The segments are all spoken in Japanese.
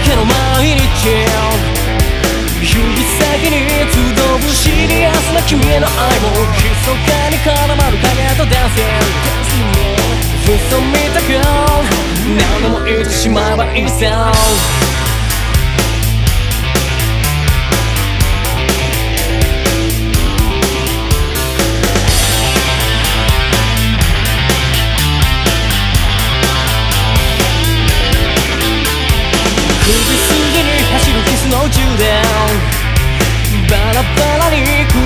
けの毎日指先に集うシリアスな君への愛も密かに絡まる影とダンス嘘見たく何度も言ってしまえばいいさの充電バラバラに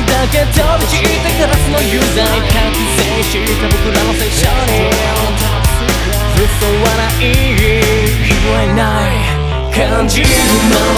だけ飛び散ってガラスの有罪完成した僕らの青春に嘘はない言えない感じるまま